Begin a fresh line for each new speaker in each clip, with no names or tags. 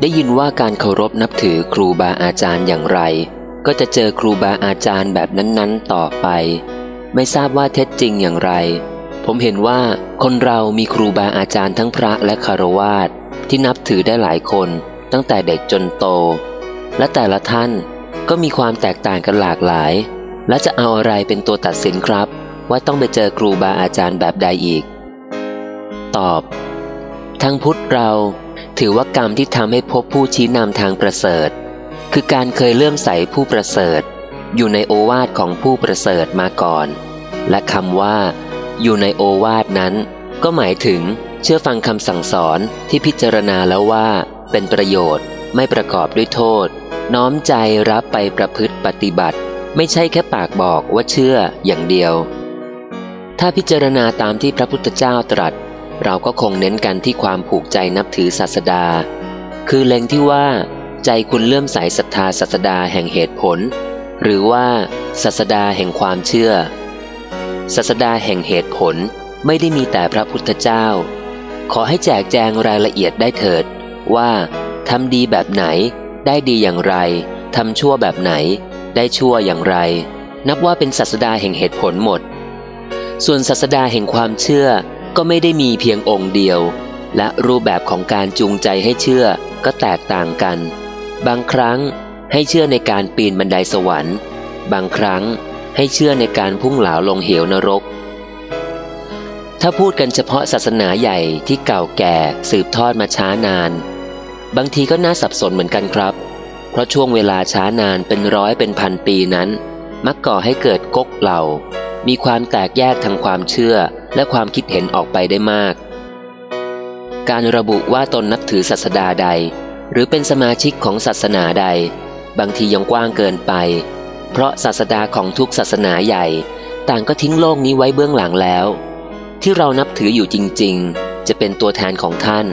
ได้ยินว่าการเคารพนับถือครูบาอาจารย์อย่างไร ก็จะเจอครูบาอาจารย์แบบนั้นๆ ต่อไป ไม่ทราบว่าเท็จจริงอย่างไร ผมเห็นว่าคนเรามีครูบาอาจารย์ทั้งพระและคารวาสที่นับถือได้หลายคนตั้งแต่เด็กจนโต และแต่ละท่านก็มีความแตกต่างกันหลากหลาย และจะเอาอะไรเป็นตัวตัดสินครับ ว่าต้องไปเจอครูบาอาจารย์แบบใดอีก ตอบทางพุทธเรา ถือว่ากรรมที่ทำให้พบผู้ชี้นำทางประเสริฐ คือการเคยเลื่อมใสผู้ประเสริฐ อยู่ในโอวาทของผู้ประเสริฐมาก่อน และคำว่า อยู่ในโอวาทนั้น ก็หมายถึงเชื่อฟังคำสั่งสอนที่พิจารณาแล้วว่า เป็นประโยชน์ไม่ประกอบด้วยโทษ น้อมใจรับไปประพฤติปฏิบัติ ไม่ใช่แค่ปากบอกว่าเชื่ออย่างเดียว ถ้าพิจารณาตามที่พระพุทธเจ้าตรัส เราก็คงเน้นกันที่ความผูกใจนับถือศาสดา คือเล็งที่ว่า ใจคุณเลื่อมใสศรัทธาศาสดาแห่งเหตุผล หรือว่าศาสดาแห่งความเชื่อศาสดาแห่งเหตุผลไม่ได้มีแต่พระพุทธเจ้า ขอให้แจกแจงรายละเอียดได้เถิด ว่าทำดีแบบไหน ได้ดีอย่างไรทำชั่วแบบไหน ได้ชั่วอย่างไร นับว่าเป็นศาสดาแห่งเหตุผลหมด ส่วนศาสดาแห่งความเชื่อ ก็ไม่ได้มีเพียงองค์เดียว และรูปแบบของการจูงใจให้เชื่อก็แตกต่างกัน บางครั้งให้เชื่อในการปีนบันไดสวรรค์ บางครั้งให้เชื่อในการพุ่งเหลาลงเหวนรก ถ้าพูดกันเฉพาะศาสนาใหญ่ที่เก่าแก่สืบทอดมาช้านาน บางทีก็น่าสับสนเหมือนกันครับ เพราะช่วงเวลาช้านานเป็นร้อยเป็นพันปีนั้น มักก่อให้เกิดก๊กเหล่า มีความแตกแยกทางความเชื่อ และความคิดเห็นออกไปได้มาก การระบุว่าตนนับถือศาสดาใด หรือเป็นสมาชิกของศาสนาใด บางทียังกว้างเกินไป เพราะศาสดาของทุกศาสนาใหญ่ ต่างก็ทิ้งโลกนี้ไว้เบื้องหลังแล้ว ที่เรานับถืออยู่จริง ๆ จะเป็นตัวแทนของท่าน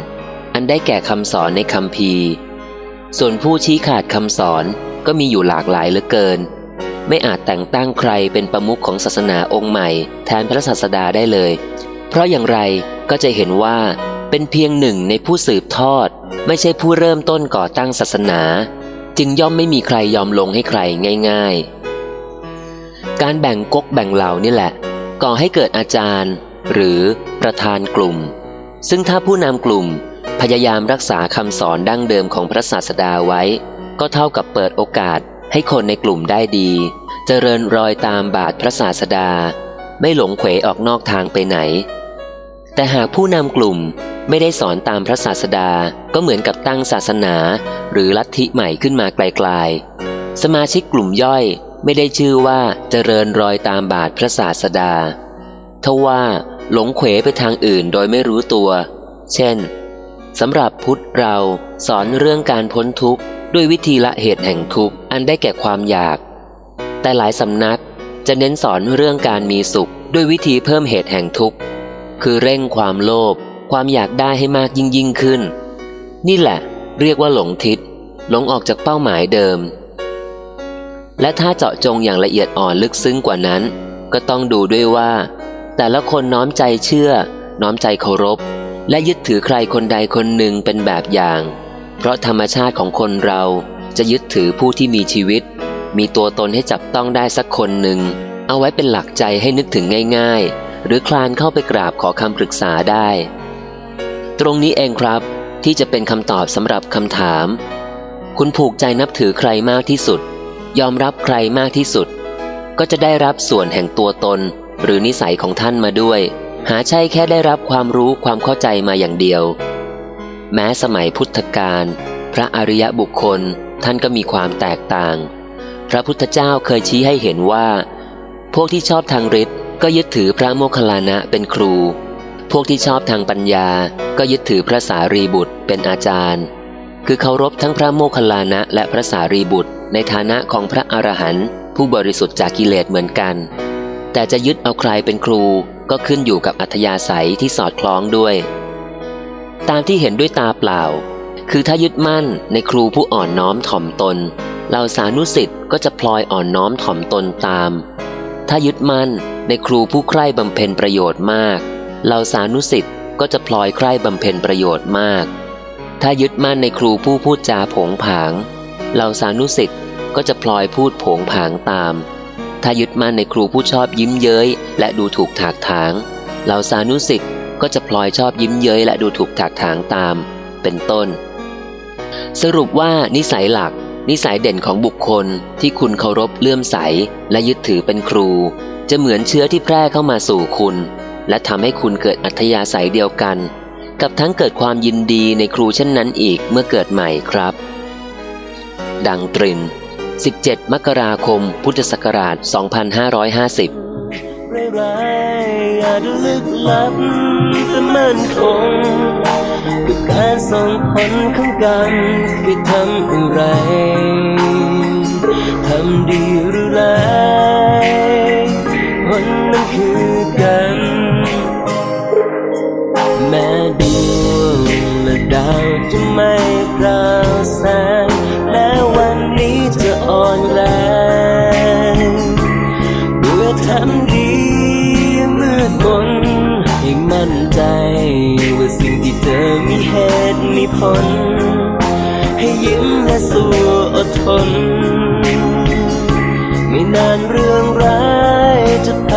อันได้แก่คำสอนในคำพีส่วนผู้ชี้ขาดคำสอนก็มีอยู่หลากหลายเหลือเกิน ไม่อาจแต่งตั้งใครเป็นประมุขของศาสนาองค์ใหม่แทนพระศาสดาได้เลย เพราะอย่างไรก็จะเห็นว่าเป็นเพียงหนึ่งในผู้สืบทอด ไม่ใช่ผู้เริ่มต้นก่อตั้งศาสนา จึงย่อมไม่มีใครยอมลงให้ใครง่าย ๆ การแบ่งก๊กแบ่งเหล่านี่แหละ ก่อให้เกิดอาจารย์ หรือประธานกลุ่ม ซึ่งถ้าผู้นำกลุ่มพยายามรักษาคำสอนดั้งเดิมของพระศาสดาไว้ ก็เท่ากับเปิดโอกาส ให้คนในกลุ่มได้ดี เจริญรอยตามบาทพระศาสดา ไม่หลงเขวออกนอกทางไปไหน แต่หากผู้นำกลุ่มไม่ได้สอนตามพระศาสดาก็เหมือนกับตั้งศาสนา หรือลัทธิใหม่ขึ้นมาไกลๆ สมาชิกกลุ่มย่อยไม่ได้ชื่อว่าเจริญรอยตามบาทพระศาสดาทว่าหลงเขวไปทางอื่นโดยไม่รู้ตัว เช่น สำหรับพุทธเราสอนเรื่องการพ้นทุกข์ด้วยวิธีละเหตุแห่งทุกข์อันได้แก่ความอยาก แต่หลายสำนักจะเน้นสอนเรื่องการมีสุขด้วยวิธีเพิ่มเหตุแห่งทุกข์ คือเร่งความโลภความอยากได้ให้มากยิ่งยิ่งขึ้น นี่แหละ เรียกว่าหลงทิศหลงออกจากเป้าหมายเดิม และถ้าเจาะจงอย่างละเอียดอ่อนลึกซึ้งกว่านั้น ก็ต้องดูด้วยว่า แต่ละคนน้อมใจเชื่อ น้อมใจเคารพ และยึดถือใครคนใดคนหนึ่งเป็นแบบอย่าง เพราะธรรมชาติของคนเราจะยึดถือผู้ที่มีชีวิต มีตัวตนให้จับต้องได้สักคนหนึ่ง เอาไว้เป็นหลักใจให้นึกถึงง่ายๆ หรือคลานเข้าไปกราบขอคำปรึกษาได้ ตรงนี้เองครับที่จะเป็นคำตอบสำหรับคำถาม คุณผูกใจนับถือใครมากที่สุด ยอมรับใครมากที่สุด ก็จะได้รับส่วนแห่งตัวตนหรือนิสัยของท่านมาด้วย หาใช่แค่ได้รับความรู้ความเข้าใจมาอย่างเดียว แม้สมัยพุทธกาลพระอริยบุคคลท่านก็มีความแตกต่าง พระพุทธเจ้าเคยชี้ให้เห็นว่า พวกที่ชอบทางฤทธิ์ก็ยึดถือพระโมคคัลลานะเป็นครู พวกที่ชอบทางปัญญาก็ยึดถือพระสารีบุตรเป็นอาจารย์ คือเคารพทั้งพระโมคคัลลานะและพระสารีบุตร ในฐานะของพระอรหันต์ผู้บริสุทธิ์จากกิเลสเหมือนกัน แต่จะยึดเอาใครเป็นครู ก็ขึ้นอยู่กับอัธยาศัยที่สอดคล้องด้วย ตามที่เห็นด้วยตาเปล่า คือถ้ายึดมั่นในครูผู้อ่อนน้อมถ่อมตนเหล่าสานุสิทธิ์ก็จะพลอยอ่อนน้อมถ่อมตนตาม ถ้ายึดมั่นในครูผู้ใคร่บำเพ็ญประโยชน์มากเหล่าสานุสิทธิ์ก็จะพลอยใคร่บำเพ็ญประโยชน์มาก ถ้ายึดมั่นในครูผู้พูดจาผงผางเหล่าสานุสิทธิ์ก็จะพลอยพูดผงผางตาม ถ้ายึดมั่นในครูผู้ชอบยิ้มเย้ย และดูถูกถากถางเหล่าสานุสิทธิ์ก็จะพลอยชอบยิ้มเย้ยและดูถูกถากถางตาม เป็นต้น สรุปว่านิสัยหลัก นิสัยเด่นของบุคคลที่คุณเคารพเลื่อมใส และยึดถือเป็นครู จะเหมือนเชื้อที่แพร่เข้ามาสู่คุณ และทำให้คุณเกิดอัธยาศัยเดียวกัน กับทั้งเกิดความยินดีในครูเช่นนั้นอีกเมื่อเกิดใหม่ครับ ดังตริน 17 มกราคม พุทธศักราช 2550
ร้ายอาจดูลึกลับแต่มั่นคงกับการส่งผลของกันคือทำอะไรทำดีหรือร้ายผลนั้นคือกันแม้ดวงและดาวจะไม่ปรา อทำดีมืดมนให้มั่นใจ ว่าสิ่งที่เธอมีเหตุมีผล ให้ยิ้มและสู้อดทน ไม่นานเรื่องร้ายจะผ่